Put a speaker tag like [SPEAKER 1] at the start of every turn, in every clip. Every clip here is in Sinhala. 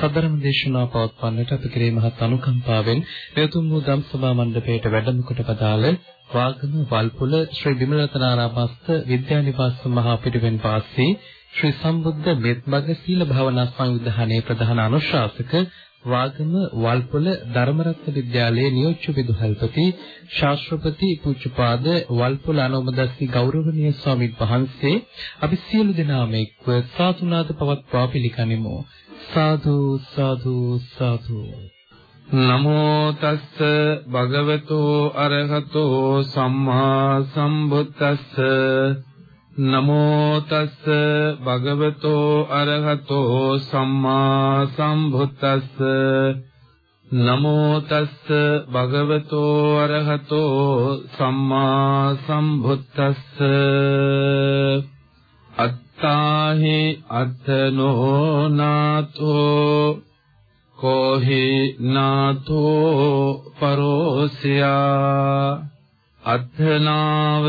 [SPEAKER 1] සදරම දේශනා පවත්වන්නට අප කෙරේ මහත් අනුකම්පාවෙන් මෙතුම් වූ ධම්සභා මණ්ඩපයට වැඩම කොට පදාළ වාගම වල්පොල ශ්‍රී විමලතනාරාමස්ත විද්‍යානිවාස මහා පිරිවෙන් වාසී ශ්‍රී සම්බුද්ධ මෙත්මග සීල භාවනා සංවිධානයේ ප්‍රධාන අනුශාසක වාගම වල්පොල ධර්මරත්න විද්‍යාලයේ නියෝජ්‍ය විදුහල්පති ශාස්ත්‍රපති පූජ්‍යපාද වල්පොල අනුමදස්සි ගෞරවනීය ස්වාමීන් වහන්සේ අපි සියලු දෙනාම එක්ව සාතුනාද පවත්වා පිළිගනිමු. සාදු සාදු සාදු.
[SPEAKER 2] නමෝ තස්ස භගවතෝ අරහතෝ සම්මා සම්බුද්දස්ස. නමෝ තස්ස භගවතෝ අරහතෝ සම්මා සම්බුද්දස්ස. නමෝ තස්ස භගවතෝ අරහතෝ සම්මා සම්බුද්දස්ස. අත්තාහි අත්නෝ නාතෝ කෝහි නාතෝ පරෝසියා. අත්ථනාව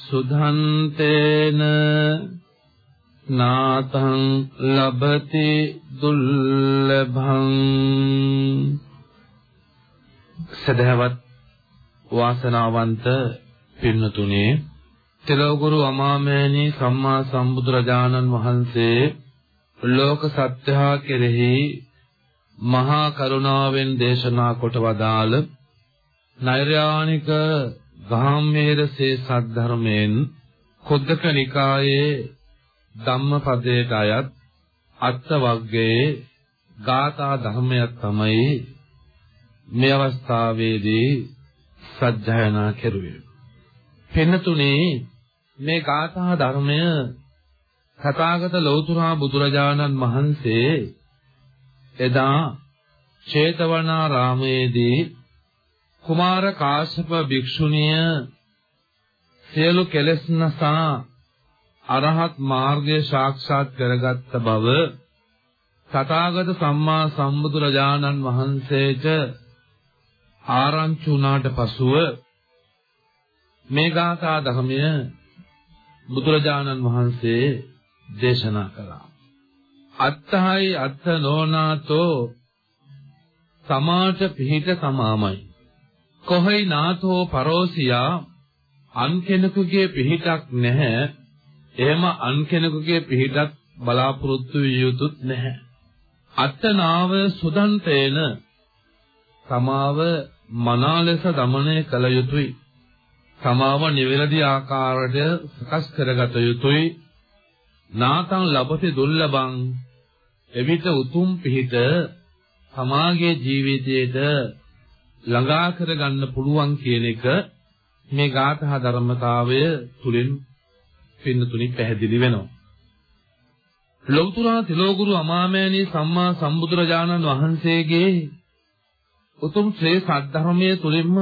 [SPEAKER 2] සුධන්තේන නාතං ලබති දුල්ලභං සදහවත් වාසනාවන්ත පින්නතුනේ තෙලෝගුරු අමාමෑණී සම්මා සම්බුදුරජාණන් වහන්සේ ලෝක සත්‍යහා කෙරෙහි මහා කරුණාවෙන් දේශනා කොට වදාළ නෛර්යානික ගාම්මේරසේ සද්ධර්මයෙන් කුද්දක නිකායේ ධම්මපදයට අයත් අත්ත වග්ගයේ ගාථා ධර්මයක් තමයි මේ අවස්ථාවේදී සජ්ජායනා කෙරුවේ. පෙන්නතුනේ මේ ගාථා ධර්මය කථාගත ලෞතුරා බුදුරජාණන් වහන්සේ එදා චේතවනාරාමයේදී කුමාර කාශ්‍යප භික්ෂුණිය සියලු කෙලෙස් නසා අරහත් මාර්ගය සාක්ෂාත් කරගත්ත බව තථාගත සම්මා සම්බුදුරජාණන් වහන්සේට ආරංචි වුණාට පසුව මේ ගාථා ධර්මය බුදුරජාණන් වහන්සේ දේශනා කළා. අත්තහයි අත්ත නොනාතෝ සමාට පිහිට සමාමයි. කොහේ නාතෝ පරෝසියා අන් කෙනෙකුගේ පිහිටක් නැහැ. එහෙම අන් කෙනෙකුගේ පිහිටක් බලාපොරොත්තු විය යුතුත් නැහැ. අත්තනාව සුදන්තේන තමාව මනා ලෙස দমনය කළ යුතුයි. තමාව නිවැරදි ආකාරයට සකස් කරගත යුතුයි. නාතං ලබති දුර්ලභං එවිට උතුම් පිහිට තමාගේ ජීවිතයේද ළඟා කරගන්න පුළුවන් කියන එක මේ ගාථා ධර්මතාවය තුලින් පින්නතුනි පැහැදිලි වෙනවා. ලෞතර තිලෝගුරු අමාමෑණී සම්මා සම්බුදුරජාණන් වහන්සේගේ උතුම් ශ්‍රේ සද්ධර්මයේ තුලින්ම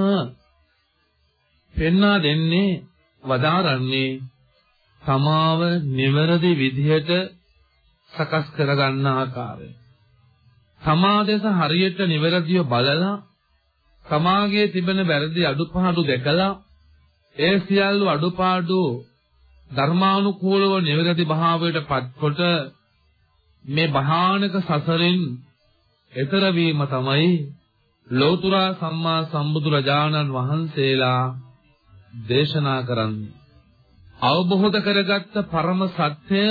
[SPEAKER 2] පෙන්වා දෙන්නේ වදාරන්නේ සමාව නිවැරදි විදිහට සකස් කරගන්න ආකාරය. සමාදේශ හරියට නිවැරදිව බලලා සමාගයේ තිබෙන වැරදි අඩුපාඩු දැකලා ඒ සියල්ල අඩුපාඩු ධර්මානුකූලව නිවැරදි භාවයට පත්කොට මේ භයානක සසරින් එතර වීම තමයි ලෞතර සම්මා සම්බුදුරජාණන් වහන්සේලා දේශනා කරන්නේ. අවබෝධ කරගත්ත පරම සත්‍ය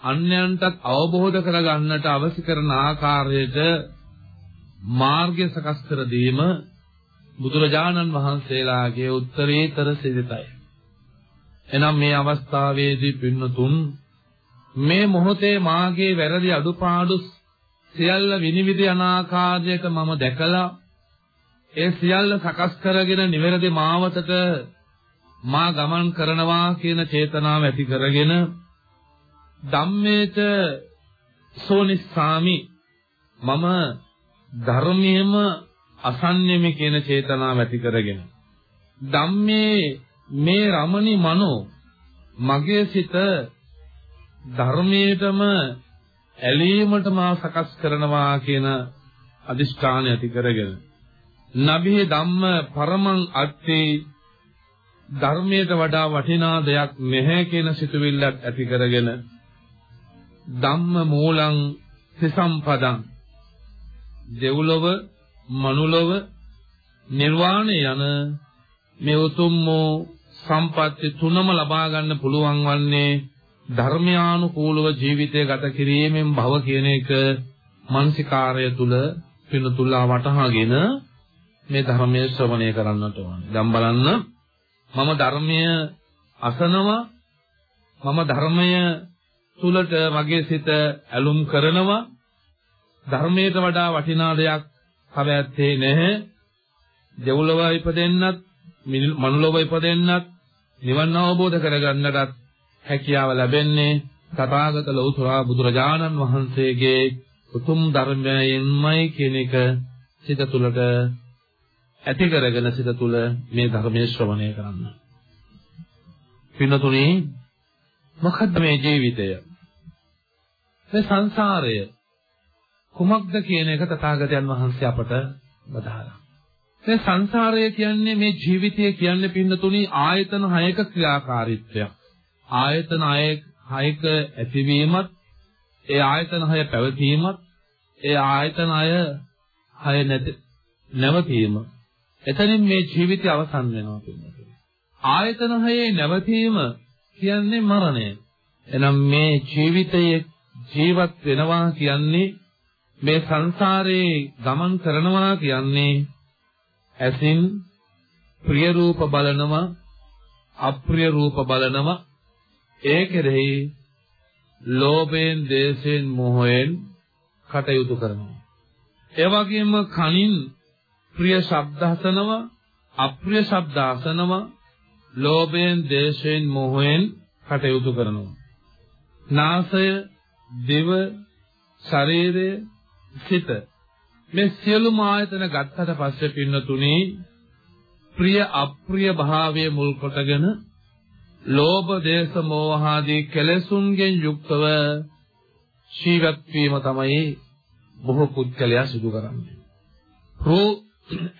[SPEAKER 2] අන්‍යයන්ටත් අවබෝධ කරගන්නට අවශ්‍ය කරන ආකාරයට මාර්ගය සකස් කර දීම බුදුරජාණන් වහන්සේලාගේ උත්තරීතර සිරිතයි. එනම් මේ අවස්ථාවේදී පින්නතුන් මේ මොහොතේ මාගේ වැරදි අඩුපාඩු සියල්ල විනිවිද යන ආකාරයක මම දැකලා ඒ සියල්ල සකස් කරගෙන නිවැරදි මාවතට මා ගමන් කරනවා කියන චේතනාව ඇති කරගෙන ධම්මේත සෝනිස්සාමි මම ධර්මයේම අසන්නෙමි කියන චේතනාව ඇති කරගෙන ධම්මේ මේ රමණි මනෝ මගේ සිත ධර්මයේටම ඇලීමට මා සකස් කරනවා කියන අදිෂ්ඨානය ඇති කරගෙන නබිහි ධම්ම පරමං අත්ති ධර්මයට වඩා වටිනා දෙයක් නැහැ කියන සිතුවිල්ලක් ඇති කරගෙන ධම්ම මූලං සිසම්පදං දෙව්ලොව මනුලොව නිර්වාණය යන මේ උතුම් වූ සම්පත්ති තුනම ලබා ගන්න පුළුවන් වන්නේ ධර්මයානුකූලව ජීවිතය ගත කිරීමෙන් භව කියන එක මානසිකාරය තුල පිනතුල්ලා වටහාගෙන මේ ධර්මයේ ශ්‍රවණය කරන්නට ඕනේ. දැන් බලන්න මම ධර්මය අසනවා මම ධර්මය තුලට මගේ සිත ඇලුම් කරනවා ධර්මයට වඩා වටිනා දෙයක් තව ඇත්තේ නැහැ. දෙව්ලොව ඉපදෙන්නත්, මනුලොව ඉපදෙන්නත්, නිවන් අවබෝධ කරගන්නටත් හැකියාව ලැබෙන්නේ තථාගත ලෞතර බුදුරජාණන් වහන්සේගේ උතුම් ධර්මයෙන්මයි කියන එක සිත තුළට ඇති කරගෙන සිත තුළ මේ ධර්මයේ ශ්‍රවණය කරන්න. පින්නතුනි මොකද්ද මේ ජීවිතය? මේ සංසාරය කුමක්ද කියන එක තථාගතයන් වහන්සේ අපට බදාලා. මේ සංසාරය කියන්නේ මේ ජීවිතය කියන්නේ පින්නතුනි ආයතන හයක ක්‍රියාකාරීත්වයක්. ආයතන හයක ඇතිවීමත් ඒ ආයතන හය පැවතීමත් ඒ ආයතන හය හය නැති නැවතීම එතනින් මේ ජීවිතය අවසන් වෙනවා පින්නතුනි. ආයතන හයේ නැවතීම කියන්නේ මරණය. එනම් මේ ජීවිතයේ ජීවත් වෙනවා කියන්නේ මේ සංසාරේ ගමන් කරනවා කියන්නේ ඇසින් ප්‍රිය රූප බලනවා අප්‍රිය රූප බලනවා. ඒ කෙරෙහි ලෝභයෙන් දේශයෙන් මොහයෙන් කටයුතු කරනවා. ඒ වගේම කනින් ප්‍රිය ශබ්ද අසනවා අප්‍රිය ශබ්ද අසනවා ලෝභයෙන් දේශයෙන් මොහයෙන් කටයුතු කරනවා. නාසය දිව ශරීරය සිත මේ සියලුම ආයතන ගත්තට පස්සේ පින්නතුණි ප්‍රිය අප්‍රිය භාවයේ මුල් කොටගෙන ලෝභ දේශ මෝහ ආදී කෙලෙසුන්ගෙන් යුක්තව ජීවත් වීම තමයි බොහෝ පුද්ගලයා සිදු කරන්නේ. රූ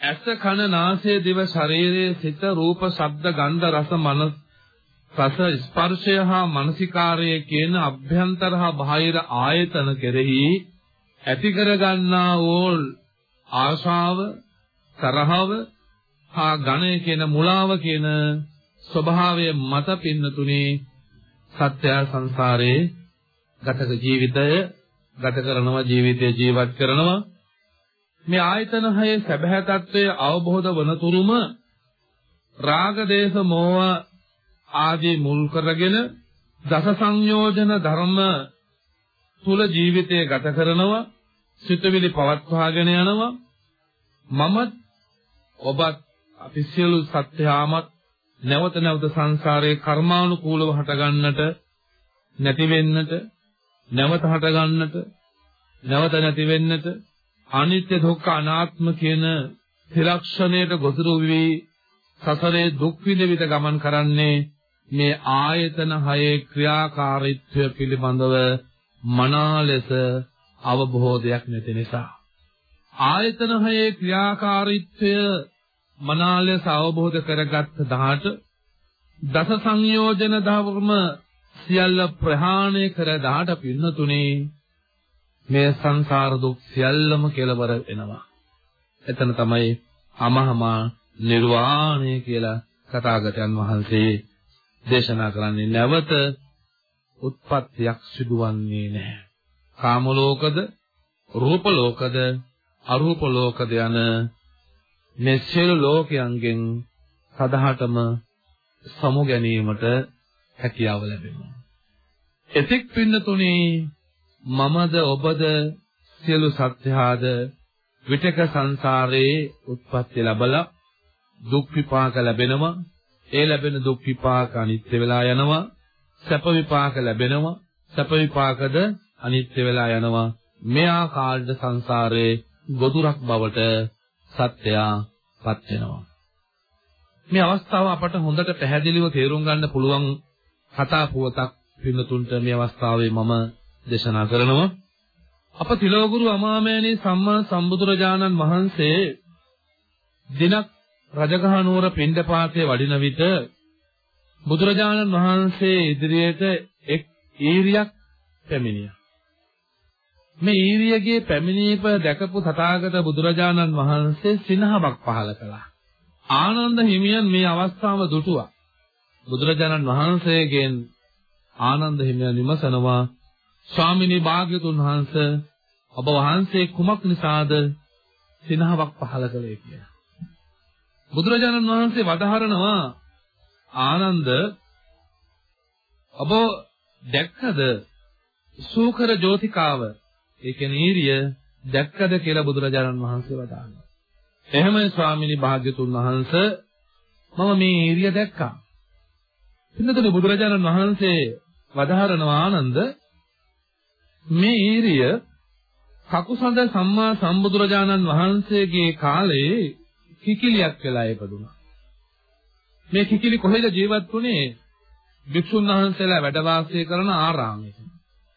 [SPEAKER 2] ඇස කන නාසය දිව ශරීරයේ සිත රූප ශබ්ද ගන්ධ රස මනස රස ස්පර්ශය හා මානසිකාරය කියන අභ්‍යන්තර හා බාහිර ආයතන කෙරෙහි ඇති කරගන්නා වූ ආශාව තරහව හා ගණය කියන මුලාව කියන ස්වභාවය මත පින්නතුනේ සත්‍ය සංසාරේ ගතක ජීවිතය ගත කරනවා ජීවිතය ජීවත් කරනවා. මේ ආයතන හයේ සැබෑ తත්වය අවබෝධ වන තුරුම රාග දේශ මෝහ ආදී මුල් කරගෙන දස සංයෝජන ධර්ම තුල ජීවිතය ගත කරනවා. සිතවිලි පවත්වාගෙන යනවා. මමත් ඔබත් අපි සියලු සත්‍යාමත් නැවත නැවත සංසාරයේ කර්මානුකූලව හටගන්නට නැති වෙන්නට නැවත හටගන්නට නැවත නැති වෙන්නට අනිත්‍ය දුක්ඛ අනාත්ම කියන ත්‍රිලක්ෂණයට ගොදුරු වී සසරේ දුක් විඳ ගමන් කරන්නේ මේ ආයතන හයේ ක්‍රියාකාරීත්වය පිළිබඳව මනා ලෙස අවබෝධයක් නැති නිසා ආයතන හයේ ක්‍රියාකාරීත්වය මනා ලෙස අවබෝධ කරගත් දහට දස සංයෝජන ධර්ම සියල්ල ප්‍රහාණය කර දහට පින්නතුනේ මේ සංසාර දුක් සියල්ලම කෙලවර වෙනවා. එතන තමයි අමහමා නිර්වාණය කියලා කථාගතයන් වහන්සේ දේශනා කරන්නේ නැවත උත්පත්තියක් සිදුවන්නේ නැහැ. කාම ලෝකද, රූප ලෝකද, අරූප ලෝකද යන මේ සියලු ලෝකයන්ගෙන් සදහටම සමු ගැනීමට හැකියාව ලැබෙනවා. එතෙක් පින්නතුනේ මමද ඔබද සියලු සත්‍යාද විතක සංසාරයේ උත්පත්ති ලැබලා දුක් විපාක ලැබෙනවා. ඒ ලැබෙන දුක් විපාක අනිත්‍ය වෙලා යනවා. සැප විපාක ලැබෙනවා. සැප විපාකද අනිත්‍ය වෙලා යනවා. මේ ආකාරයට සංසාරයේ ගොදුරක් බවට සත්‍යයපත් වෙනවා. මේ අවස්ථාව අපට හොඳට පැහැදිලිව තේරුම් ගන්න පුළුවන් කතා පුවතක් පින්නතුන්ට මේ අවස්ථාවේ මම දේශනා කරනවා. අප තිලෝගුරු අමාමෑණී සම්මා සම්බුදුරජාණන් වහන්සේ දිනක් රජගහ නුවර පිණ්ඩපාතයේ වඩින විට බුදුරජාණන් වහන්සේ ඉදිරියට එක් ඊරියක් පැමිණියා. මේ ඊරියගේ පැමිණීම දැකපු තථාගත බුදුරජාණන් වහන්සේ සිනහවක් පහල කළා. ආනන්ද හිමියන් මේ අවස්ථාව දුටුවා. බුදුරජාණන් වහන්සේගෙන් ආනන්ද හිමියන් විමසනවා ස්වාමිනී භාග්‍යතුන් වහන්සේ ඔබ වහන්සේ කුමක් නිසාද සිනහවක් පහල කළේ කියලා. බුදුරජාණන් වහන්සේ වදාහරනවා ආනන්ද ඔබ දැක්කද සූකර ජෝතිකාව ඒ කියන්නේ ඊරිය දැක්කද කියලා බුදුරජාණන් වහන්සේ වදාළා. එහෙමයි ස්වාමිනී භාග්‍යතුන් වහන්සේ මම මේ ඊරිය දැක්කා. පින්නතුනේ බුදුරජාණන් වහන්සේ වදාහරනවා ආනන්ද මේ ඊරිය කකුසඳ සම්මා සම්බුදුරජාණන් වහන්සේගේ කාලේ කිකිලියක් වෙලා ඉපදුනා. මේ කිකිලි කොහෙද ජීවත් වුනේ? භික්ෂුන් වහන්සේලා වැඩ වාසය කරන ආරාමයක.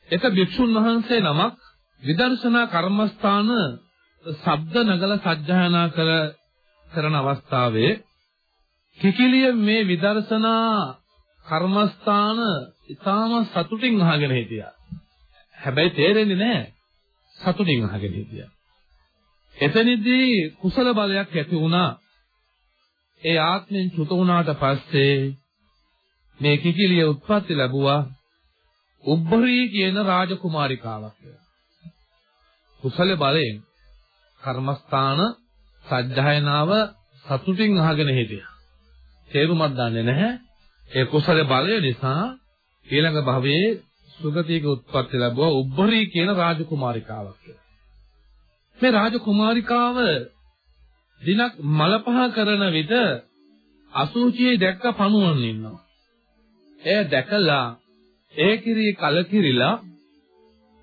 [SPEAKER 2] එක භික්ෂුන් වහන්සේ නමක් විදර්ශනා කර්මස්ථාන ශබ්ද නගල සජ්ජායනා කර කරන අවස්ථාවේ කිකිලිය මේ විදර්ශනා කර්මස්ථාන ඊටාම සතුටින් අහගෙන හිටියා. හැබැයි තේරෙන්නේ නැහැ. සතුටින් අහගෙන හිටියා. එතනදී කුසල බලයක් ඇති වුණා. ඒ ආත්මෙන් චුත වුණාට පස්සේ මේ කිකිලිය උත්පත්ති ලැබුවා උබ්බරී කියන රාජකුමාරිකාවක් කියලා. කුසල බලයෙන් කර්මස්ථාන සජ්ජායනාව සතුටින් අහගෙන හිටියා. තේරුමක් දන්නේ නැහැ. ඒ කුසල බලය නිසා ඊළඟ භවයේ සුගතියක උත්පත්ති ලැබුවා උබ්බරී කියන රාජකුමාරිකාවක් කියලා. මේ රාජකුමාරිකාව දිනක් මලපහ කරන විට අසුචියේ දැක්ක පණුවන් ඉන්නවා. එය දැකලා ඒ කිරී කලකිරිලා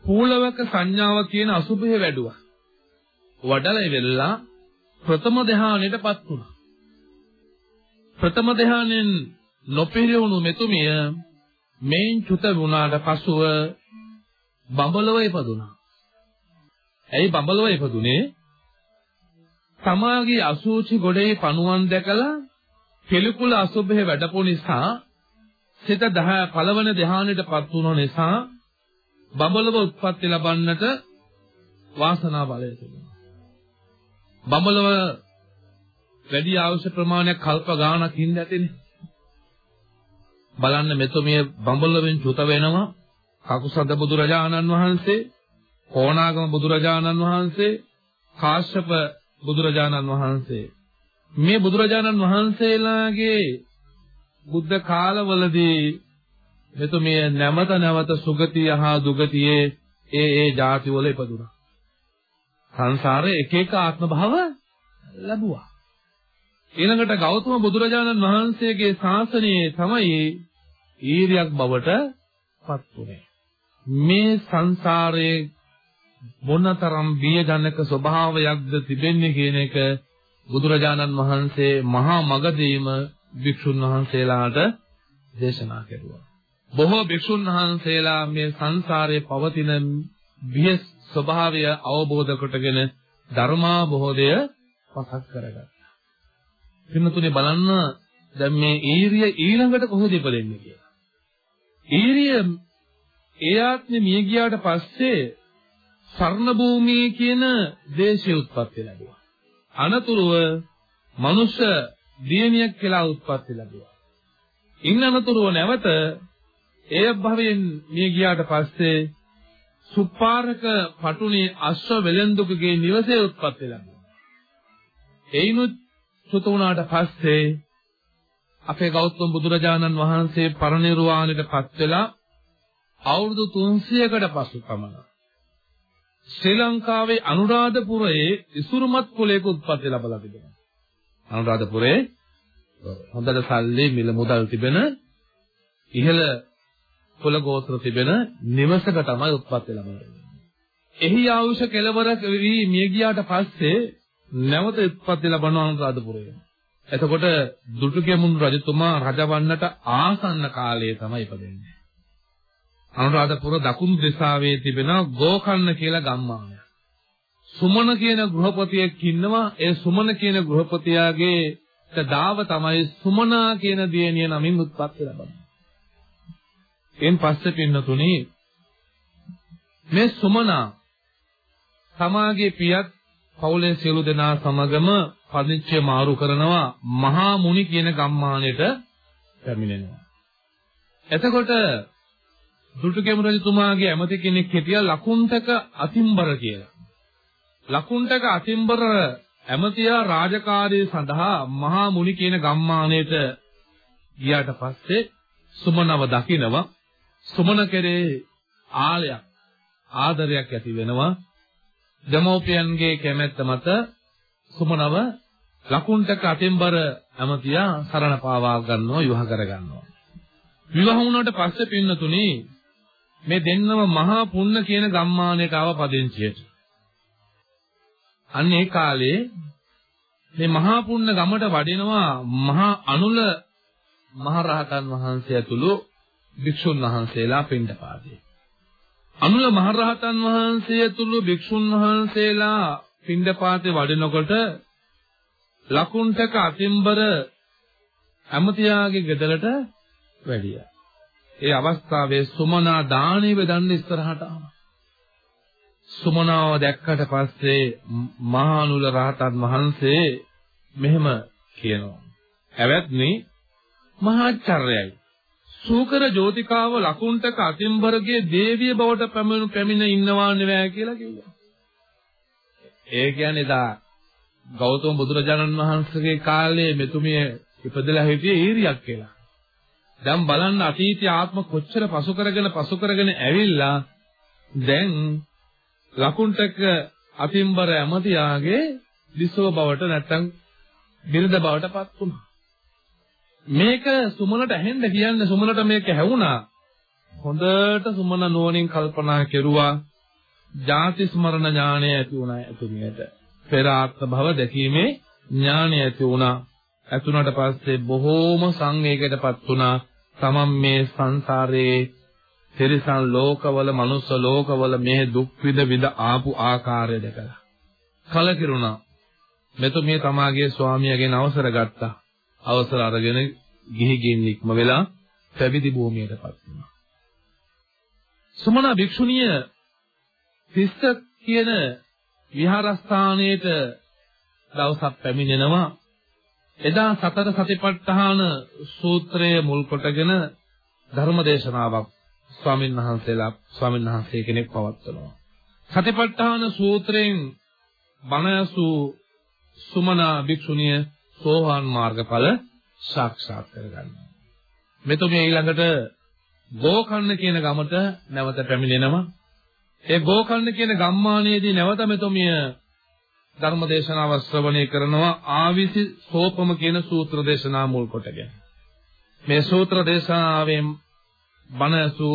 [SPEAKER 2] පූලවක සංඥාව කියන අසුභය වැඩුවා. වඩලයි වෙල්ලා ප්‍රථම ධානයටපත් වුණා. ප්‍රථම ධානයෙන් නොපිරියුණු මෙතුමිය මේන් චුත වුණාට පසුව බඹලව ඉපදුනා. ඇයි බඹලව ඉපදුනේ? තමාගේ අසූචි ගොඩේ පණුවන් දැකලා පිළිකුල අසුභය වැඩපු නිසා සිත 10 පළවන ධානයටපත් වුණ නිසා බඹලව උත්පත්ති ලබන්නට වාසනා බලය තිබුණා. බඹලව වැඩි අවශ්‍ය ප්‍රමාණයක් කල්ප ගාණක් හින්ද ඇතිනේ. බලන්න මෙතුමිය බඹලවෙන් චුත වෙනවා කකුසඳ බුදුරජාණන් වහන්සේ, කොණාගම බුදුරජාණන් වහන්සේ, කාශ්‍යප බුදුරජාණන් වහන්සේ මේ බුදුරජාණන් වහන්සේලාගේ බුද්ධ කාලවලදී මෙතුමිය නැවත නැවත සුගතිය හා දුගතියේ ඒ ඒ ಜಾති වල ඉපදුනා. සංසාරේ එක එක ආත්ම භව ලැබුවා. ඊළඟට ගෞතම බුදුරජාණන් වහන්සේගේ ශාසනයේ තමයි ඊරියක් බවට පත් වුනේ. මේ සංසාරයේ මොනතරම් බියජනක ස්වභාවයක්ද තිබෙන්නේ කියන එක බුදුරජාණන් වහන්සේ මහා මගදීම භික්ෂුන් වහන්සේලාට දේශනා කෙරුවා. බොහෝ භික්ෂුන් වහන්සේලා මේ සංසාරයේ පවතින බිය ස්වභාවය අවබෝධ කොටගෙන ධර්මාබෝධය පසක් කරගත්තා. පින්නතුනේ බලන්න දැන් මේ ඊරිය ඊළඟට කොහොමද ඉපදෙන්නේ කියලා. ඊරිය ඒ ආත්මෙ මිය ගියාට පස්සේ සර්ණ භූමියේ කියන දේශයේ උත්පත්ති ලැබුවා. අනතුරුව මනුෂ්‍ය දියණියක් කියලා උත්පත්ති ලැබුවා. ඉන් අනතුරුව නැවත ඒ භවයෙන් මිය ගියාට පස්සේ සුපාරක පටුනේ අශ්ව වෙලෙන්දුකගේ නිවසේ උත්පත්ති ලැබුවා. එයිනුත් සුත වුණාට පස්සේ අපේ ගෞතම බුදුරජාණන් වහන්සේ පරිනිර්වාණයටපත් වෙලා අවුරුදු 300කට පසු පමණ ශ්‍රී ලංකාවේ අනුරාධපුරයේ ඉසුරුමත් කුලයක උත්පත්ති ලැබලා තිබෙනවා. අනුරාධපුරේ හොඳට සල්ලි මිල මුදල් තිබෙන ඉහළ කුල ගෝත්‍ර තිබෙන නිවසක තමයි උත්පත්ති ලැබෙන්නේ. එහි ආයුෂ කෙලවර වී මිය ගියාට පස්සේ නැවත උත්පත්ති ලැබන අනුරාධපුරයේ. එතකොට දුටුගැමුණු රජතුමා රජවන්නට ආසන්න කාලයේ තමයි ඉපදෙන්නේ. අනුරාධපුර දකුණු දිශාවේ තිබෙන ගෝකර්ණ කියලා ගම්මානයක්. සුමන කියන ගෘහපතියෙක් ඉන්නවා. ඒ සුමන කියන ගෘහපතියාගේ දාව තමයි සුමනා කියන දියණිය නමින් උත්පත්ති ලැබෙන්නේ. එන් පස්සේ පින්නතුණි මේ සුමනා තමාගේ පියත් පවුලේ සියලු දෙනා සමගම පදිංචිය මාරු කරනවා මහා මුනි කියන ගම්මානයට පැමිණෙනවා. එතකොට දුටුගැමුණු රජතුමාගේ ඇමති කෙනෙක් හිටියා ලකුණ්ඨක අතිම්බර කියලා. ලකුණ්ඨක අතිම්බර ඇමතියා රාජකාරිය සඳහා මහා මුනි කියන ගම්මානයට ගියාට පස්සේ සුමනව දකිනවා සුමන කෙරේ ආලයක් ආදරයක් ඇති වෙනවා. දෙමෝපියන්ගේ කැමැත්ත මත සුමනව ලකුණ්ඨක අතිම්බර ඇමතියා සරණ පාවා ගන්නවා විවාහ කර ගන්නවා. විවාහ වුණාට පස්සේ පින්නතුණි මේ දෙන්නම මහා පුන්න කියන ගම්මානයට ආව පදිංචියට. අන්න ඒ කාලේ මේ මහා පුන්න ගමට වඩිනවා මහා අනුල මහරහතන් වහන්සේ ඇතුළු භික්ෂුන් වහන්සේලා පින්ඩපාතේ. අනුල මහරහතන් වහන්සේ ඇතුළු භික්ෂුන් වහන්සේලා පින්ඩපාතේ වඩිනකොට ලකුණ්ඨක අතිම්බර ඇමතියාගේ ගෙදරට වැඩියා. ඒ අවස්ථාවේ සුමනා දාණය බෙදන්න ඉස්සරහට ආවා. සුමනාව දැක්කට පස්සේ මහානුල රහතන් වහන්සේ මෙහෙම කියනවා. "ඇවැත්නි මහාචර්යයි. සූකර ජෝතිකාව ලකුණ්ඨක අතිම්බරගේ දේවිය බවට පැමිණ පැමිණ ඉන්නවා නෙවෙයි කියලා කිව්වා. ඒ කියන්නේ දා ගෞතම බුදුරජාණන් වහන්සේගේ කාලේ මෙතුමිය ඉපදලා හිටියේ ඊරියක් කියලා. දැන් බලන්න අතීතයේ ආත්ම කොච්චර පසු කරගෙන පසු කරගෙන ඇවිල්ලා දැන් ලකුණ්ඨක අතිම්බර ඇමතියාගේ විසව බවට නැත්තම් බිරිඳ බවට පත් වුණා. මේක සුමනට ඇහෙන්න කියන්නේ සුමනට මේක හැවුණා. හොඳට සුමන නුවණින් කල්පනා කෙරුවා. ජාති ස්මරණ ඥානය ඇති වුණා එතුමියට. පෙර ආත්ම භව දැකීමේ ඥානය ඇති වුණා. ඇතුණට පස්සේ බොහෝම සංවේගයකටපත් වුණා. තමන් මේ සංසාරයේ තිරිසන් ලෝකවල මනුස්ස ලෝකවල මේ දුක් විඳ විඳ ආපු ආකාරය දැකලා කලකිරුණා. මෙතුමිය තමාගේ ස්වාමියාගෙන් අවසර ගත්තා. අවසර අරගෙන ගිහි ගින් නික්ම වෙලා පැවිදි භූමියටපත් වුණා. සුමනා භික්ෂුණිය තිස්ස කියන විහාරස්ථානයේට දවසක් පැමිණෙනවා. එදා සතර සතිපට්ඨාන සූත්‍රය මුල් කොටගෙන ධර්ම දේශනාවක් ස්වාමීන් වහන්සේලා ස්වාමීන් වහන්සේ කෙනෙක් පවත්වනවා. සතිපට්ඨාන සූත්‍රයෙන් බණයසු සුමනා භික්ෂුණිය සෝවාන් මාර්ගඵල සාක්ෂාත් කරගන්නවා. මෙතුමිය ඊළඟට ගෝකර්ණ කියන ගමට නැවත පැමිණෙනවා. ඒ ගෝකර්ණ කියන ගම්මානයේදී නැවත මෙතුමිය ධර්ම දේශනාව ශ්‍රවණය කරනවා ආවිසි සෝපම කියන සූත්‍ර දේශනා මුල් කොටගෙන. මේ සූත්‍ර දේශනාවෙන් බණසු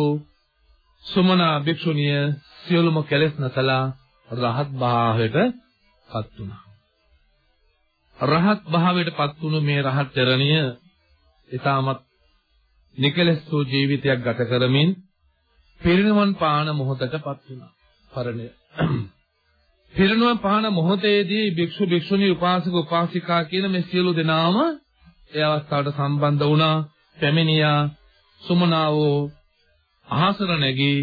[SPEAKER 2] සුමනා භික්ෂුණිය සියලුම කෙලෙස් නැසලා රහත් භාවයට පත් වුණා. රහත් භාවයට පත් වුණු මේ රහත් චරණිය ඊටමත් නිකලස් වූ ජීවිතයක් ගත කරමින් පිරිනවන් පාන මොහොතටපත් වුණා. පරණය. පිරිනවන් පාන මොහොතේදී භික්ෂු භික්ෂුණී උපාසක උපාසිකා කියන මේ සියලු දෙනාම ඒ අවස්ථාවට සම්බන්ධ වුණා. පැමිණියා සුමනාවෝ අහසර නැගී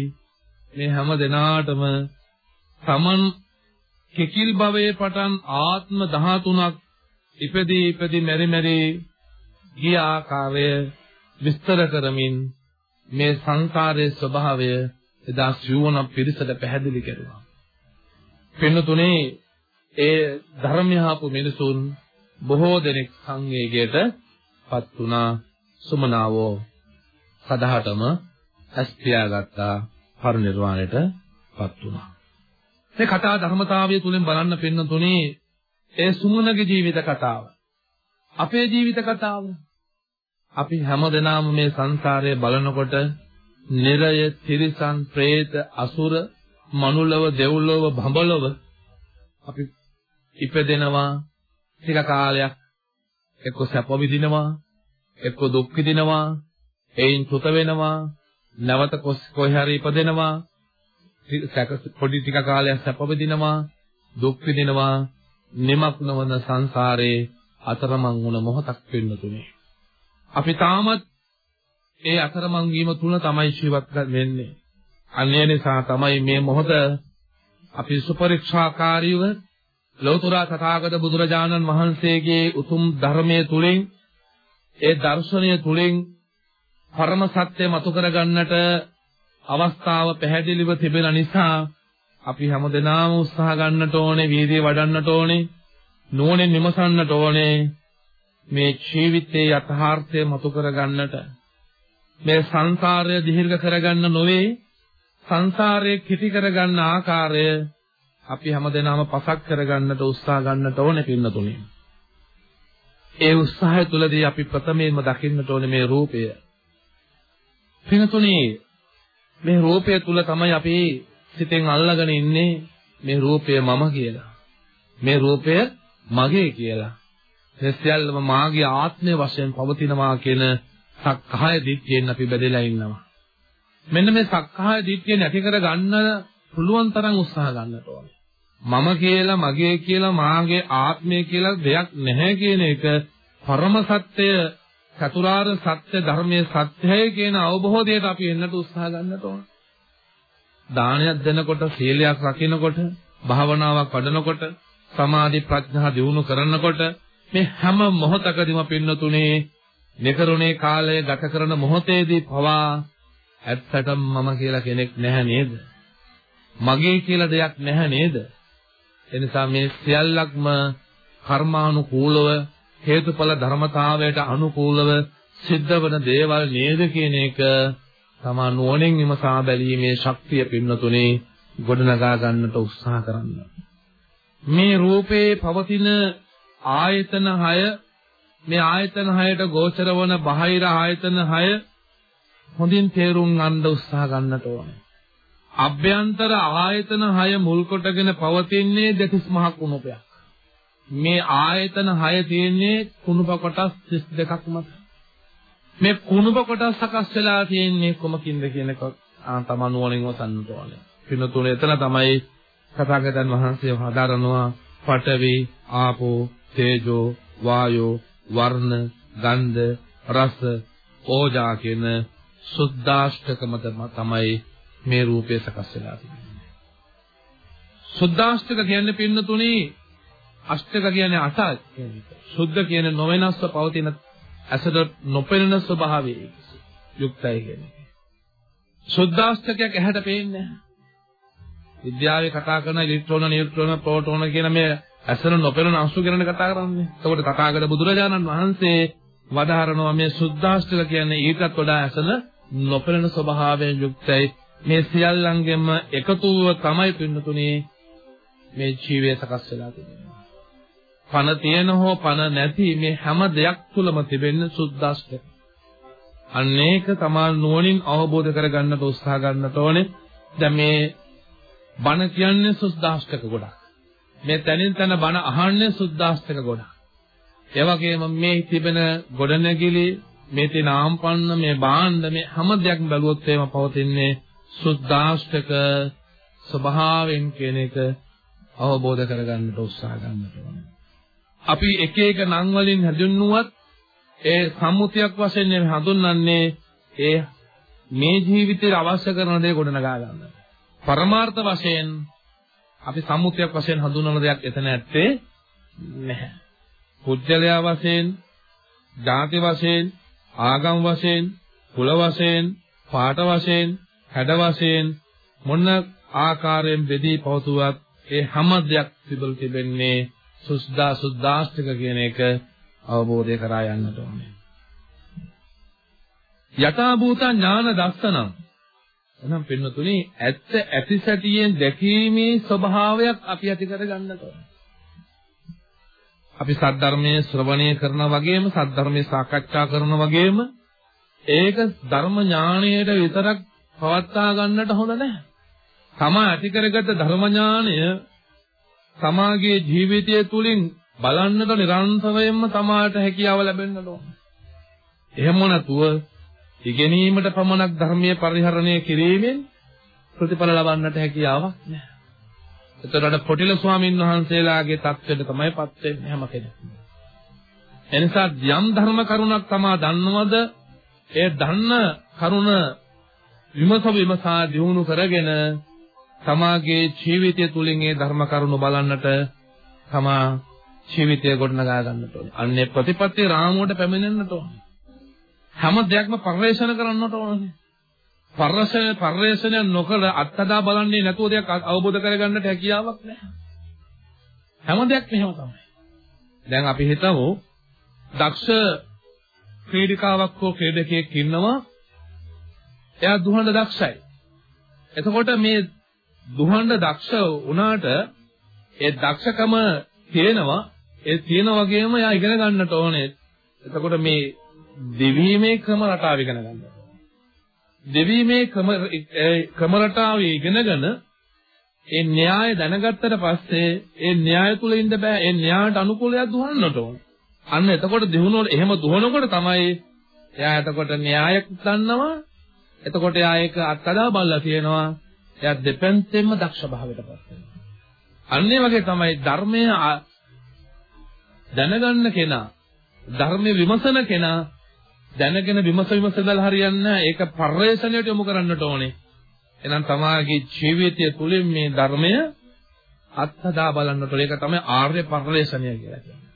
[SPEAKER 2] මේ හැම දිනාටම තමන් කිකිල් භවයේ පටන් ආත්ම 13ක් ඉපදී ඉපදී මෙරි මෙරි ගිය ආකාරය විස්තර කරමින් මේ සංසාරයේ ස්වභාවය එදා සිවණ පිරිසට පැහැදිලි කෙරුවා. පින්නතුනේ ඒ ධර්මයහපු මිනිසුන් බොහෝ දෙනෙක් සංවේගයට පත් වුණා සුමනාවෝ සදහටම ඇස් පියාගත්තා පරිනිර්වාණයට පත් වුණා. මේ කතා ධර්මතාවය තුලින් බලන්න පෙන්න තුනේ ඒ සුමනගේ ජීවිත කතාව. අපේ ජීවිත කතාව. අපි හැමදෙනාම මේ සංසාරය බලනකොට නිරය, තිරිසන්, പ്രേත, අසුර, මනුලව, දෙව්ලොව, බඹලොව අපි ඉපදෙනවා ටික කාලයක් එක්ක සැප විඳිනවා එක්ක දුක් විඳිනවා එයින් තුත වෙනවා නැවත කොහේ හරි ඉපදෙනවා පොඩි ටික කාලයක් සැප විඳිනවා දුක් විඳිනවා නිමක් නොවන සංසාරේ අතරමං වුණ මොහොතක් වෙන්න තුනේ. අපි තාමත් ඒ අතරමං වීම තුන තමයි ජීවත් වෙන්නේ. අන්‍ය නිසා තමයි මේ මොහොත අපි සුපරීක්ෂාකාරීව ලෞතර තථාගත බුදුරජාණන් වහන්සේගේ උතුම් ධර්මයේ තුලින් ඒ දර්ශනය තුලින් පරම සත්‍ය මතු කරගන්නට අවස්ථාව පැහැදිලිව තිබෙන නිසා අපි හැමදෙනාම උත්සාහ ගන්නට ඕනේ, වීර්යය වඩන්නට ඕනේ, නුවණින් විමසන්නට ඕනේ මේ ජීවිතයේ යථාර්ථය මතු කරගන්නට. මේ සංසාරය දීර්ඝ කරගන්න නොවේ සංසාරයේ කිටි කරගන්න ආකාරය අපි හැමදෙනාම පසක් කරගන්නට උත්සාහ ගන්නට ඕනේ පින්නතුනේ. ඒ උත්සාහය තුළදී අපි ප්‍රථමයෙන්ම දකින්නට ඕනේ මේ රූපය. පින්නතුනේ මේ රූපය තුල තමයි අපි සිතෙන් අල්ලගෙන ඉන්නේ මේ රූපය මම කියලා. මේ රූපය මගේ කියලා. මේ සියල්ලම මාගේ ආත්මය වශයෙන් පවතිනවා කියන සක්කාය දිට්ඨියෙන් අපි බැඳලා ඉන්නවා. මෙන්න මේ සක්කාය දිට්ඨිය නැති කර ගන්න පුළුවන් තරම් උත්සාහ ගන්නට ඕනේ. මම කියලා මගේ කියලා මාගේ ආත්මය කියලා දෙයක් නැහැ කියන එක පරම සත්‍ය චතුරාර්ය සත්‍ය ධර්මයේ සත්‍යයි කියන අවබෝධයට අපි එන්නට උත්සාහ ගන්නට ඕන. දානයක් දෙනකොට, සීලයක් රකින්නකොට, භාවනාවක් වඩනකොට, සමාධි ප්‍රඥා දියුණු කරනකොට මේ හැම මොහොතකදීම පින්නතුනේ නිකරුණේ කාලය ගත කරන මොහොතේදී පවා ඇත්තටම මම කියලා කෙනෙක් නැහැ නේද? මගේ කියලා දෙයක් නැහැ නේද? එනිසා මේ සියල්ලක්ම කර්මානුකූලව හේතුඵල ධර්මතාවයට අනුකූලව සිද්ධ වන දේවල් නේද කියන එක තමා නුවණින් විමසා බැලීමේ ශක්තිය පින්නතුනේ ගොඩනගා ගන්නට උත්සාහ කරන්න. මේ රූපේ පවතින ආයතන 6 මේ ආයතන 6ට ගෝචර වන බාහිර ආයතන 6 හොඳින් තේරුම් ගන්න උත්සාහ ගන්නට ඕනේ. අභ්‍යන්තර ආයතන 6 මුල් කොටගෙන පවතින්නේ දෙතිස් මහ කුණුපයක්. මේ ආයතන 6 තියෙන්නේ කුණුප කොටස් 32ක් මත. මේ කුණුප කොටස් සකස් වෙලා තියෙන්නේ කොමකින්ද කියන එක තමන් වලින් වසන්නට ඕනේ. පින තුනේ එතන තමයි කථාගතයන් වහන්සේ හදාරනවා පඨවි ආපෝ තේජෝ වායෝ වර්ණ ගන්ධ රස ඕජා කියන සුද්ධාෂ්ටකම තමයි මේ රූපය සකස් වෙලා තියෙන්නේ. සුද්ධාෂ්ටක කියන්නේ පින්නතුණී අෂ්ටක කියන්නේ අට කියන්නේ. සුද්ධ කියන්නේ නොවෙනස්ව පවතින ඇසට නොපෙනෙන ස්වභාවයේ යුක්තයි කියන්නේ. සුද්ධාෂ්ටකයක් ඇහැට පේන්නේ නැහැ. විද්‍යාවේ කතා කරන ඉලෙක්ට්‍රෝන, නියුට්‍රෝන, ප්‍රෝටෝන කියන මේ ඇසට නොපෙනෙන අංශු ගැන කතා කරන්නේ. එතකොට තථාගත බුදුරජාණන් වහන්සේ වදාහරනවා මේ සුද්ධාෂ්ටක කියන්නේ ඊටත් වඩා ඇසන නොපෙනෙන ස්වභාවයෙන් යුක්තයි. මේ සියල්ලංගෙම එකතුව තමයි පින්නතුනේ මේ ජීවය සකස් වෙලා තිබෙන්නේ. පණ තියෙන හෝ පණ නැති මේ හැම දෙයක් තුලම තිබෙන සුද්දාෂ්ටක. අනේක තමා නුවණින් අවබෝධ කරගන්නට උත්සාහ ගන්නට ඕනේ. දැන් මේ බණ කියන්නේ සුද්දාෂ්ටක ගොඩක්. මේ තනින් තන බණ අහන්නේ සුද්දාෂ්ටක ගොඩක්. ඒ වගේම මේ තිබෙන ගොඩනැගිලි මේ තියෙන ආම්පන්න මේ බාණ්ඩ මේ හැම දෙයක්ම බැලුවොත් එහෙම පවතින්නේ සුද්දාෂ්ටක ස්වභාවයෙන් කියන එක අවබෝධ කරගන්නට උත්සාහ ගන්නට ඕනේ. අපි එක එක නම් වලින් හඳුන්වුවත් ඒ සම්මුතියක් වශයෙන් හඳුන්වන්නේ ඒ මේ ජීවිතේ අවශ්‍ය කරන දේ ගොඩනගා ගන්න. පරමාර්ථ වශයෙන් අපි සම්මුතියක් වශයෙන් හඳුන්වන දෙයක් එතන ඇත්තේ නැහැ. පුජ්‍යලයා වශයෙන්, ධාති වශයෙන්, ආගම් වශයෙන්, කුල වශයෙන්, පාට වශයෙන්, හැඩ වශයෙන් මොන ආකාරයෙන් බෙදී පවතුවත් ඒ හැම දෙයක් තිබල් තිබෙන්නේ සුද්ධා සුද්ධාස්තික කියන එක අවබෝධය කරා යන්නට ඕනේ. යථා භූත ඥාන දස්සනම් එනම් පින්නතුනි ඇත්ත ඇති සැටියෙන් දැකීමේ ස්වභාවයක් අපි ඇති කර ගන්නට ඕනේ. අපි සද්ධර්මයේ ශ්‍රවණය කරන වගේම සද්ධර්මයේ සාකච්ඡා කරන වගේම ඒක ධර්ම ඥාණයට විතරක් පවත්වා ගන්නට හොඳ නැහැ. තමා ඇති කරගත ධර්ම ඥාණය තමාගේ ජීවිතය තුළින් බලන්නට නිරන්තරයෙන්ම තමාට හැකියාව ලැබෙන්න ඕන. එහෙම නැතුව ඉගෙනීමට පමණක් ධර්මයේ පරිහරණය කිරීමෙන් ප්‍රතිඵල ලබන්නට හැකියාවක් නැහැ. එතකොට පොටිල ස්වාමීන් වහන්සේලාගේ தත්වෙට තමයිපත් වෙන්නේ හැම කෙනෙක්ම. එනිසා යම් ධර්ම කරුණක් තමා දන්නවද ඒ දන්න කරුණ විමස විමසා දියුණු කරගෙන තමාගේ ජීවිතය තුලින් ඒ ධර්ම කරුණු බලන්නට තමා ජීවිතය ගොඩනගා ගන්නට ඕනේ. අන්නේ ප්‍රතිපත්ති රාමුවට පැමිණෙන්නට ඕනේ. හැම දෙයක්ම පරිශ්‍රණ කරන්නට ඕනේ. පරිශ්‍රණ පරිශ්‍රණ නොකර අත්දා බලන්නේ නැතුව දෙයක් අවබෝධ කරගන්නට හැකියාවක් නැහැ. හැම දෙයක්ම එහෙම තමයි. දැන් අපි හිතමු දක්ෂ ක්‍රීඩිකාවක් හෝ ක්‍රීඩකයෙක් ඉන්නවා. එයා දුහඬ දක්ෂයි. එතකොට මේ දුහඬ දක්ෂ වුණාට ඒ දක්ෂකම තියෙනවා ඒ තියෙන වගේම එයා ඉගෙන ගන්නට ඕනේ. එතකොට මේ දෙවීමේ ක්‍රම රටාව ඉගෙන ගන්න. දෙවීමේ ක්‍රම ක්‍රම රටාව ඉගෙනගෙන ඒ න්‍යාය දැනගත්තට පස්සේ ඒ න්‍යාය තුල ඉන්න බෑ. ඒ න්‍යායට අනුකූලව දුවන්නට ඕන. අන්න එතකොට දිනුනොත් එහෙම දුවනකොට තමයි එයා එතකොට න්‍යාය දන්නවා. එතකොට එයා ඒක අත්දා බලලා තියෙනවා. එයා දෙපැත්තෙන්ම දක්ෂ භාවයටපත් වෙනවා. අන්න ඒ වගේ තමයි ධර්මය දැනගන්න කෙනා ධර්මයේ විමසන කෙනා දැනගෙන විමස විමසදලා හරියන්නේ ඒක පරිශ්‍රණයට යොමු කරන්නට ඕනේ. එහෙනම් තමාගේ ජීවිතය තුළින් මේ ධර්මය අත්හදා බලන්නට ඕනේ. ඒක තමයි ආර්ය පරිශ්‍රණය කියලා කියන්නේ.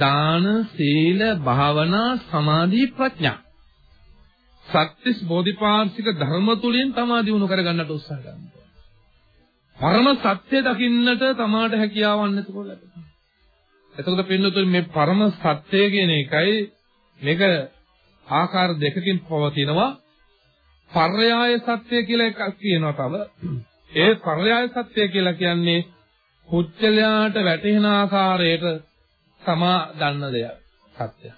[SPEAKER 2] දාන, සීල, භාවනා, සමාධි, ප්‍රඥා. සත්‍තිස් බෝධිපාක්ෂික ධර්ම තුලින් තමා දිනු කරගන්නට උත්සාහ කරනවා. පරම සත්‍ය දකින්නට තමාට හැකියාවක් නැතිකොට ලැබෙනවා. එතකොට පින්නතුනි මේ පරම සත්‍ය කියන එකයි මේක ආකාර දෙකකින් පවතිනවා. පර්යාය සත්‍ය කියලා එකක් කියනවා තව. ඒ පර්යාය සත්‍ය කියලා කියන්නේ පුච්චලයාට වැටෙන ආකාරයට තමා දන්න දෙයක් සත්‍ය.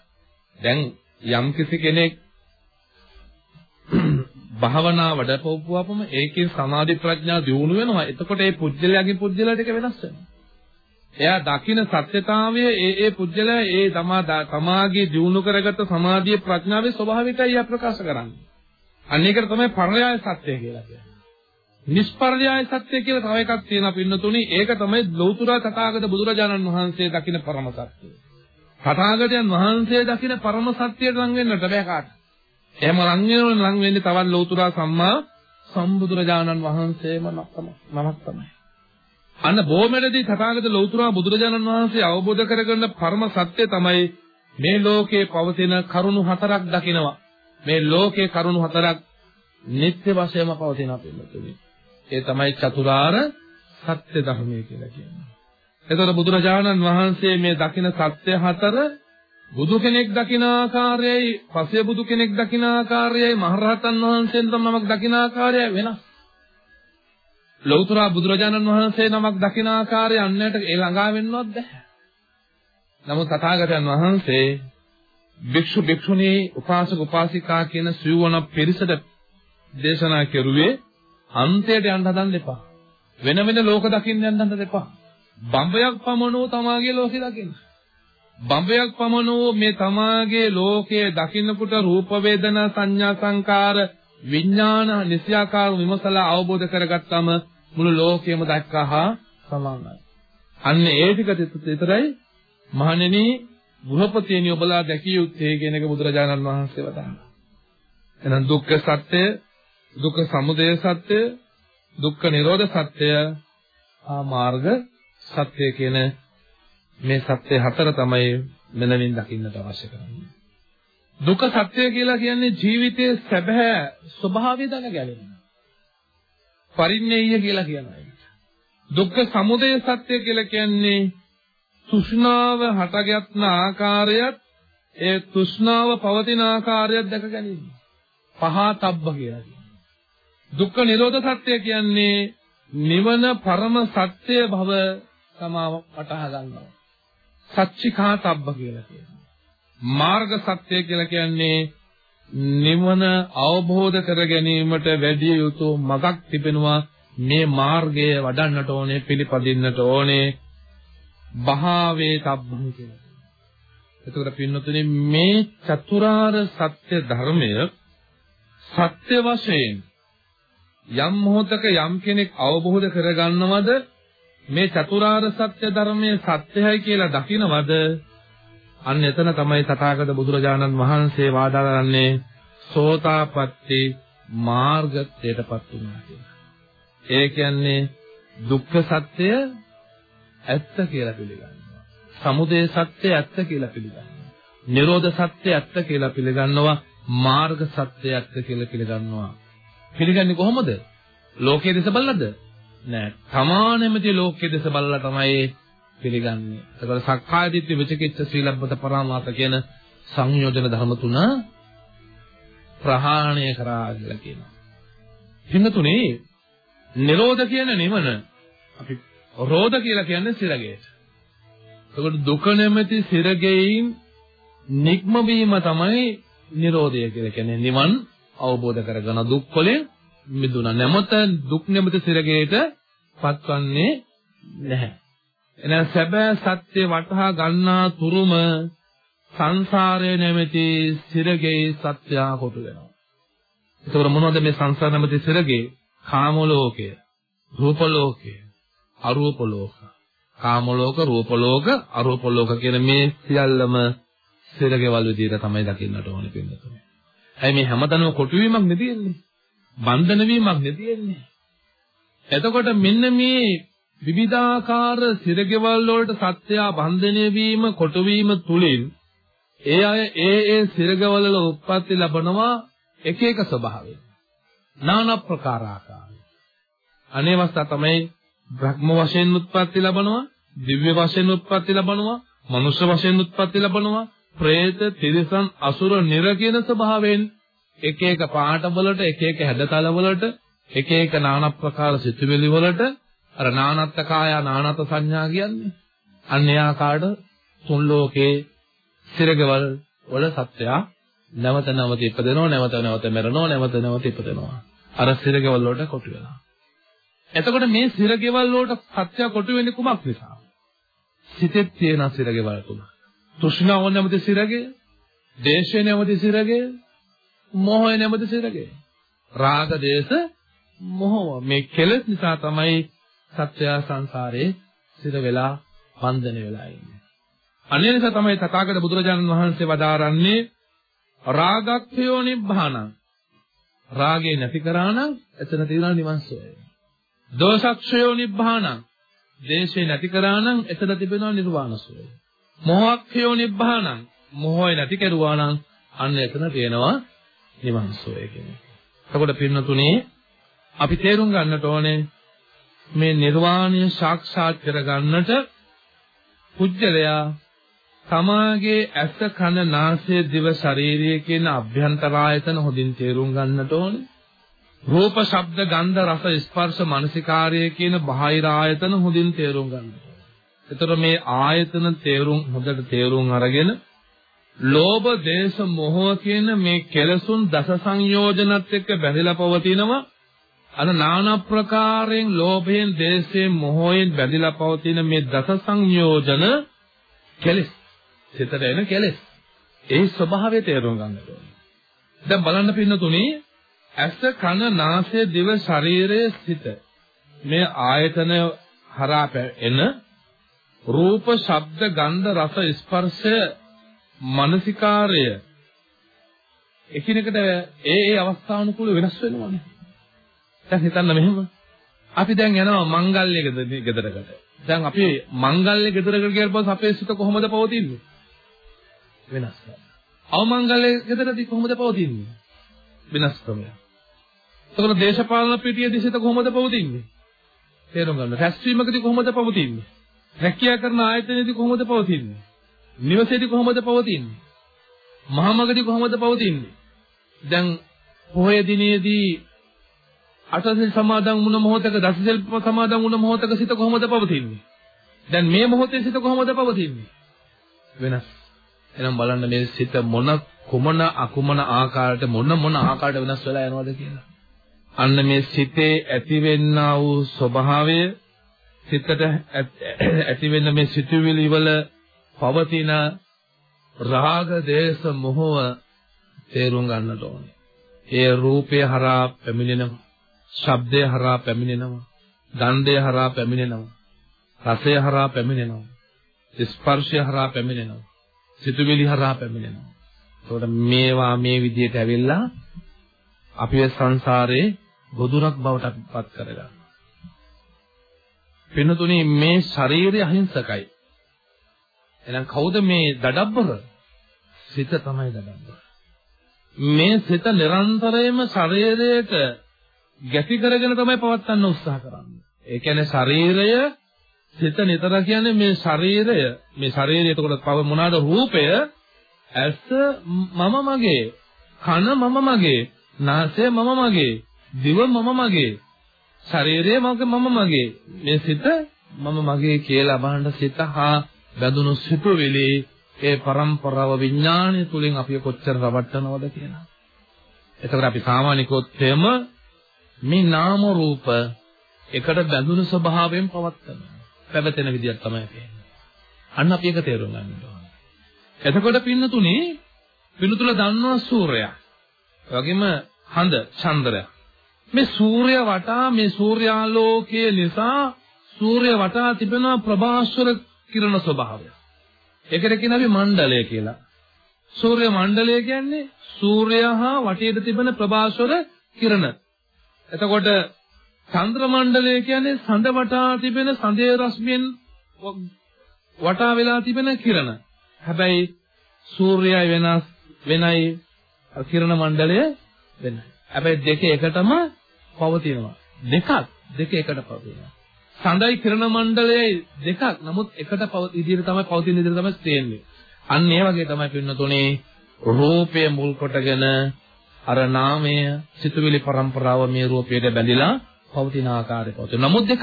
[SPEAKER 2] දැන් යම් කිසි කෙනෙක් භාවනා වඩපොව්වපම ඒකේ සමාධි ප්‍රඥා දියුණු වෙනවා. එතකොට ඒ පුජ්‍යලයාගේ පුජ්‍යලයට එක වෙනස් වෙනවා. එයා දකින සත්‍යතාවය ඒ ඒ පුජ්‍යලයා ඒ තමා තමාගේ දියුණු කරගත්ත සමාධියේ ප්‍රඥාවේ ස්වභාවිකයි ප්‍රකාශ කරන්නේ. අන්න ඒකට තමයි පරයාය සත්‍ය කියලා කියන්නේ. නිෂ්පර්යාය සත්‍ය කියලා තව එකක් තියෙනවා පින්නතුනි. ඒක තමයි ලෞතුරා තථාගත බුදුරජාණන් වහන්සේ දකින පරම සත්‍යය. තථාගතයන් වහන්සේ දකින පරම සත්‍යයට ලං වෙන්නට බෑ කාට. එහෙම ලං වෙනවනම් ලං වෙන්නේ තවත් ලෞතුරා සම්මා සම්බුදුරජාණන් වහන්සේම නමක් තමයි. අන්න බොමෙලදී තථාගත ලෞතුරා බුදුරජාණන් වහන්සේ අවබෝධ කරගන්න පරම සත්‍ය තමයි මේ ලෝකේ පවතින කරුණු හතරක් දකිනවා. මේ ලෝකේ කරුණු හතරක් නිත්‍ය වශයෙන්ම පවතින පිළිතුරේ. ඒ තමයි චතුරාර්ය සත්‍ය ධර්මය කියලා කියන්නේ. එතකොට බුදුරජාණන් වහන්සේ මේ දකින සත්‍ය හතර බුදු කෙනෙක් දකින ආකාරයයි, පසේ බුදු කෙනෙක් දකින ආකාරයයි, මහරහතන් වහන්සේන් නමක් දකින ආකාරයයි වෙනස්. ලෞතර බුදුරජාණන් වහන්සේ නමක් දකින ආකාරය අන්නයට ඒ ළඟා වෙන්නවත් බැහැ. නමුත් තථාගතයන් වහන්සේ භික්ෂු භික්ෂුණී උපාසක උපාසිකා කියන සිව්වන පිරිසට දේශනා කෙරුවේ අන්තයට යන්න හදන්න එපා. වෙන වෙන ලෝක දකින්න යන්න හදන්න එපා. බඹයක් පමණෝ තමාගේ ලෝකේ දකින්න. බඹයක් පමණෝ මේ තමාගේ ලෝකයේ දකින්නකොට රූප වේදනා සංඥා සංකාර විඥාන නිස්යාකාර විමසලා අවබෝධ කරගත්තම මුළු ලෝකයම දැක්කහා සමානයි. අන්න ඒ ටික විතරයි මහණෙනි ගෘහපතියනි ඔබලා දැකිය යුත්තේ කියන එක බුදුරජාණන් වහන්සේ වදාළා. එහෙනම් දුක්ඛ සත්‍ය, දුක්ඛ සමුදය සත්‍ය, දුක්ඛ නිරෝධ සත්‍ය, ආ මාර්ග සත්‍ය කියන මේ සත්‍ය හතර තමයි මෙලෙමින් දකින්නට අවශ්‍ය කරන්නේ. දුක්ඛ සත්‍ය කියලා කියන්නේ ජීවිතයේ සැබෑ ස්වභාවය දැනගැනීම. පරිඤ්ඤය කියලා කියනවා. දුක්ඛ සමුදය සත්‍ය කියලා කියන්නේ තෘෂ්ණාව හටගත්න ආකාරයත් ඒ තෘෂ්ණාව පවතින ආකාරයත් දැක ගැනීම. පහතබ්බ කියලා කියනවා. දුක්ඛ නිරෝධ සත්‍ය කියන්නේ නිවන පරම සත්‍ය භව සමාව වටහා ගන්නවා. සච්චිකාතබ්බ කියලා කියනවා. මාර්ග සත්‍ය කියලා කියන්නේ නිවන අවබෝධ කර ගැනීමට වැඩි යුතු මගක් තිබෙනවා මේ මාර්ගය වඩන්නට ඕනේ පිළිපදින්නට ඕනේ භාවේ තබ්බං කියලා. එතකොට පින්නතුනේ මේ චතුරාර්ය සත්‍ය ධර්මය සත්‍ය වශයෙන් යම් මොහොතක යම් කෙනෙක් අවබෝධ කරගන්නවද මේ චතුරාර්ය සත්‍ය ධර්මයේ සත්‍යයි කියලා දකිනවද අන්න එතන තමයි තථාගත බුදුරජාණන් වහන්සේ වාදාරන්නේ සෝතාපට්ටි මාර්ගයටපත් වුණා කියලා. ඒ කියන්නේ දුක්ඛ සත්‍ය ඇත්ත කියලා පිළිගන්නවා. සමුදය සත්‍ය ඇත්ත කියලා පිළිගන්නවා. නිරෝධ සත්‍ය ඇත්ත කියලා පිළිගන්නවා. මාර්ග සත්‍ය ඇත්ත කියලා පිළිගන්නවා. පිළිගන්නේ කොහොමද? ලෝකයේ දෙස බලලාද? නෑ. සමානෙමති ලෝකයේ දෙස බලලා තමයි පිළිගන්නේ. ඒකවල සක්කාය දිට්ඨි විචිකිච්ඡ සීලබ්බත පරාමාස කියන සංයෝජන ධර්ම තුන ප්‍රහාණය කරා කියලා කියනවා. හිඟතුනේ නිරෝධ කියන නිවන අපි රෝධ කියලා කියන්නේ සිරගේට. ඒකට දුක නැමැති සිරගෙයින් නික්ම වීම තමයි නිරෝධය කියලා කියන්නේ. නිවන් අවබෝධ කරගන්න දුක් වලින් මිදුණා. නැමත දුක් නැමැති සිරගේට පත්වන්නේ නැහැ. එහෙනම් සැබෑ සත්‍ය වටහා ගන්නා තුරුම සංසාරය නැමැති සිරගේ සත්‍යා කොටු වෙනවා. ඒතකොට මොනවද මේ සංසාර නැමැති සිරගේ? කාම ලෝකය, රූප ලෝකය, අරූප ලෝක. කාම ලෝක, රූප ලෝක, අරූප ලෝක කියන මේ සියල්ලම සිරගේවල් විදිහට තමයි දකින්නට ඕනේ පින්නතුනේ. ඇයි මේ හැමතැනම කොටු වීමක් නෙදෙන්නේ? බන්ධන වීමක් නෙදෙන්නේ. එතකොට මෙන්න මේ විවිධාකාර සිරගෙවල් වලට සත්‍ය බන්ධනය වීම කොටු වීම තුලින් ඒ අය ඒ ඒ සිරගෙවල් වල උත්පත්ති ලබනවා එක එක ස්වභාවයෙන් নানা ප්‍රකාර ආකාරයෙන් අනේවස්ථා තමයි භ්‍රම වශයෙන් උත්පත්ති ලබනවා දිව්‍ය වශයෙන් උත්පත්ති ලබනවා මනුෂ්‍ය වශයෙන් උත්පත්ති ලබනවා പ്രേත තිරිසන් අසුර නිර කියන ස්වභාවයෙන් එක එක පාට වලට, එක එක හැඩතල වලට, එක එක নানা ප්‍රකාර සිතුවිලි වලට අර නානත්ත කාය නානත් සංඥා කියන්නේ. අන්න එයාකාට තුන් ලෝකේ සිරගවල් වල සත්‍යය නැවත නැවත ඉපදෙනවා නැවත නැවත මැරෙනවා නැවත නැවත ඉපදෙනවා. අර සිරගවල් වලට කොටු වෙනවා. එතකොට මේ සිරගෙවල් වලට සත්‍ය කොටු වෙන්නේ කුමක් නිසා? සිතේ තියෙන සිරගෙවල් තුන තෘෂ්ණාව නැමැති සිරගේ දේශය නැමැති සිරගේ මොහය නැමැති සිරගේ රාග දේශ මොහ මේ කෙලෙස් නිසා තමයි සත්‍ය සංසාරේ සිර වෙලා බන්ධන වෙලා ඉන්නේ. අනේ නිසා තමයි තථාගත බුදුරජාණන් වහන්සේ වදාරන්නේ රාගක්ඛයෝ නිබ්බානං. රාගේ නැති කරා නම් එතන තියෙනවා නිවන් සෝය. දෝෂක්ෂයෝ නිබ්බානං. දේශේ නැති කරා නම් එතන තිබෙනවා නිර්වාණ සෝය. මොහක්ඛයෝ නිබ්බානං. මොහොය නැති කරුවා නම් අන්න එතන තියෙනවා නිවන් සෝය කියන්නේ. එතකොට පින්නතුනේ අපි තේරුම් ගන්නට ඕනේ මේ නිර්වාණය සාක්ෂාත් කරගන්නට පුජ්‍යලයා තමාගේ ඇස කන නාසය දිව ශරීරය කියන අභ්‍යන්තර ආයතන හොඳින් තේරුම් ගන්නට ඕනේ. රූප, ශබ්ද, ගන්ධ, රස, ස්පර්ශ, මනසිකාර්ය කියන බාහිර ආයතන හොඳින් තේරුම් ගන්න. එතකොට මේ ආයතන තේරුම් හොඳට තේරුම් අරගෙන ලෝභ, දේශ, මොහ කියන මේ කෙලසුන් දස සංයෝජනත් එක්ක බැඳලා පවතිනවා අර নানা ප්‍රකාරයෙන් ලෝභයෙන්, දේශයෙන්, මොහයෙන් බැඳිලා පවතින මේ දස සංයෝජන කෙලෙස්. සිතට එන කෙලෙස්. ඒ ස්වභාවය තේරුම් ගන්න ඕනේ. දැන් බලන්න පින්නතුනේ ඇස, කන, නාසය, දිව, ශරීරය, සිත මේ ආයතන හරහා එන රූප, ශබ්ද, ගන්ධ, රස, ස්පර්ශය, මානසිකාර්ය එකිනෙකට ඒ ඒ අවස්ථානුකූල වෙනස් වෙනවානේ. දැන් හිතන්න මෙහෙම. අපි දැන් යනවා මංගල්‍ය ගෙදරකට. දැන් අපි මංගල්‍ය ගෙදරකට ගියාට පස්සේ අපේ සිත කොහොමද පවතින්නේ? වෙනස්. අවමංගල්‍ය ගෙදරදී කොහොමද පවතින්නේ? වෙනස් ක්‍රමයක්. එතකොට දේශපාලන පිටියේදී සිත කොහොමද පවතින්නේ? තේරුම් ගන්න. රැස්වීමකදී කොහොමද පවතින්නේ? රැකියා කරන ආයතනයේදී කොහොමද පවතින්නේ? නිවසේදී කොහොමද පවතින්නේ? මහමගදී කොහොමද පවතින්නේ? දැන් පොහොය දිනේදී අටසිල් සමාදන් වුණ මොහොතක දසසිල් සමාදන් වුණ මොහොතක සිත කොහොමද පවතින්නේ? දැන් මේ මොහොතේ සිත කොහොමද පවතින්නේ? වෙනස්. එහෙනම් බලන්න මේ සිත මොන කුමන අකුමන ආකාරයට මොන මොන ආකාරයට වෙනස් වෙලා යනවද කියලා. අන්න මේ සිතේ ඇතිවෙන්නා වූ ස්වභාවය සිතට ඇතිවෙන්න මේ සිතුවිලි වල පවතින රාග දේශ මොහව තේරුම් ගන්නට ඕනේ. ඒ රූපය හරහා පැමිණෙන ශබ්දය හරහා පැමිණෙනවා. ගන්ධය හරහා පැමිණෙනවා. රසය හරහා පැමිණෙනවා. ස්පර්ශය හරහා පැමිණෙනවා. සිතුවිලි හරහා පැමිණෙනවා. ඒකට මේවා මේ විදිහට ඇවිල්ලා අපිව සංසාරේ ගොදුරක් බවට අපිපත් කරගන්නවා. පින්නතුනි මේ ශරීරය අහිංසකයි. එහෙනම් කවුද මේ දඩබ්බර? සිත තමයි දඩබ්බර. මේ සිත නිරන්තරයෙන්ම ශරීරයට ගැටි කරගෙන තමයි පවත්වන්න උත්සාහ කරන්නේ. ඒ කියන්නේ ශරීරය සිත නිතර කියන්නේ මේ ශරීරය මේ ශරීරය එතකොට පව මොනවාද රූපය ඇස මම මගේ කන මම මගේ නාසය මම මගේ දිව මම මගේ ශරීරය මගේ මම මගේ මේ සිත මම මගේ කියලා බහන්න සිත හා බැඳුණු සිතුවිලි ඒ પરම්පරාව විඥාණය තුලින් අපි කොච්චර රවට්ටනවද කියලා. එතකොට අපි සාමාන්‍ය කොත්තේම මේ නාම රූප එකට බැඳුණු ස්වභාවයෙන් පවත්තනවා. පැවතෙන විදියක් තමයි පේන්නේ. අන්න අපි ඒක තේරුම් ගන්න ඕනේ. එතකොට පින්නතුනේ පින්නතුල දන්නවා සූර්යයා. ඒ වගේම හඳ චන්ද්‍රයා. මේ සූර්ය වටා මේ සූර්යාලෝකයේ නිසා සූර්ය වටා තිබෙන ප්‍රභාස්වර කිරණ ස්වභාවය. ඒකට කියන අපි මණ්ඩලය කියලා. සූර්ය මණ්ඩලය කියන්නේ සූර්යයා හා වටේට තිබෙන ප්‍රභාස්වර කිරණ. එතකොට චන්ද්‍ර මණ්ඩලය කියන්නේ සඳ වටා තිබෙන සඳේ රශ්මියෙන් වටා වෙලා තිබෙන කිරණ. හැබැයි සූර්යයයි වෙනස් වෙනයි කිරණ මණ්ඩලය වෙනයි. හැබැයි දෙක එකටම පවතිනවා. දෙකක් දෙක එකට පවතිනවා. සඳයි කිරණ මණ්ඩලයේ දෙකක්. නමුත් එකට විදිහට තමයි පවතින විදිහට තමයි තියෙන්නේ. අන්න ඒ වගේ තමයි පින්නතුනේ රූපය මුල් කොටගෙන අර නාමය සිතුවිලි પરම්පරාව මේ රූපයට බැඳිලා පවතින ආකාරය පවතින. නමුත් දෙකක්.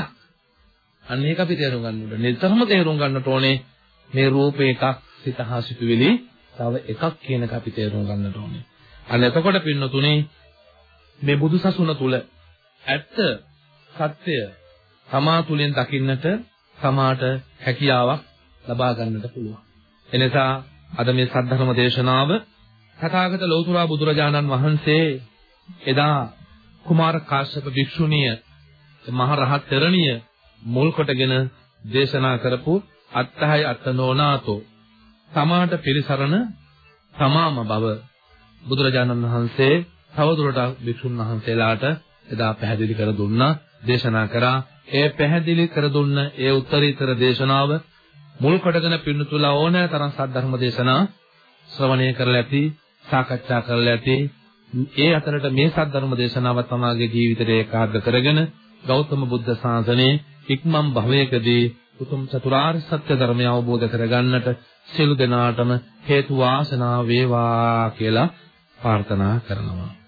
[SPEAKER 2] අන්න ඒක අපි තේරුම් ගන්න ඕනේ. නිතරම තේරුම් ගන්නට ඕනේ මේ රූපේ එකක් සිත හා සිතුවිලි තව එකක් කියන එක අපි තේරුම් ගන්නට ඕනේ. අන්න එතකොට පින්නතුනේ මේ බුදුසසුන තුල ඇත්ත සත්‍ය තමා තුලින් දකින්නට තමාට හැකියාවක් ලබා ගන්නට පුළුවන්. එනිසා අද මේ සද්ධර්ම දේශනාව තථාගත ලෞතුරා බුදුරජාණන් වහන්සේ එදා කුමාර කාශ්‍යප භික්ෂුණිය මහ රහත් තෙරණිය මුල් කොටගෙන දේශනා කරපු අත්තහයි අත්තනෝනාතෝ තමාට පිළිසරණ තමාම බව බුදුරජාණන් වහන්සේ තවදුරටත් භික්ෂුන් වහන්සේලාට එදා පැහැදිලි කර දුන්නා දේශනා කරා ඒ පැහැදිලි කර දුන්න ඒ උත්තරීතර දේශනාව මුල් කොටගෙන පින්නතුලා ඕනෑ තරම් සද්ධර්ම දේශනා ශ්‍රවණය කරලා ඇති සාකච්ඡා කරලා ඇති. ඒ අතරට මේ සද්ධර්ම දේශනාව තමාගේ ජීවිතයට ඒකාග්‍ර කරගෙන ගෞතම බුද්ධ ශාසනයේ ඉක්මම් භවයකදී උතුම් චතුරාර්ය සත්‍ය ධර්මය අවබෝධ කරගන්නට සියලු දෙනාටම හේතු වාසනා වේවා කියලා ප්‍රාර්ථනා කරනවා.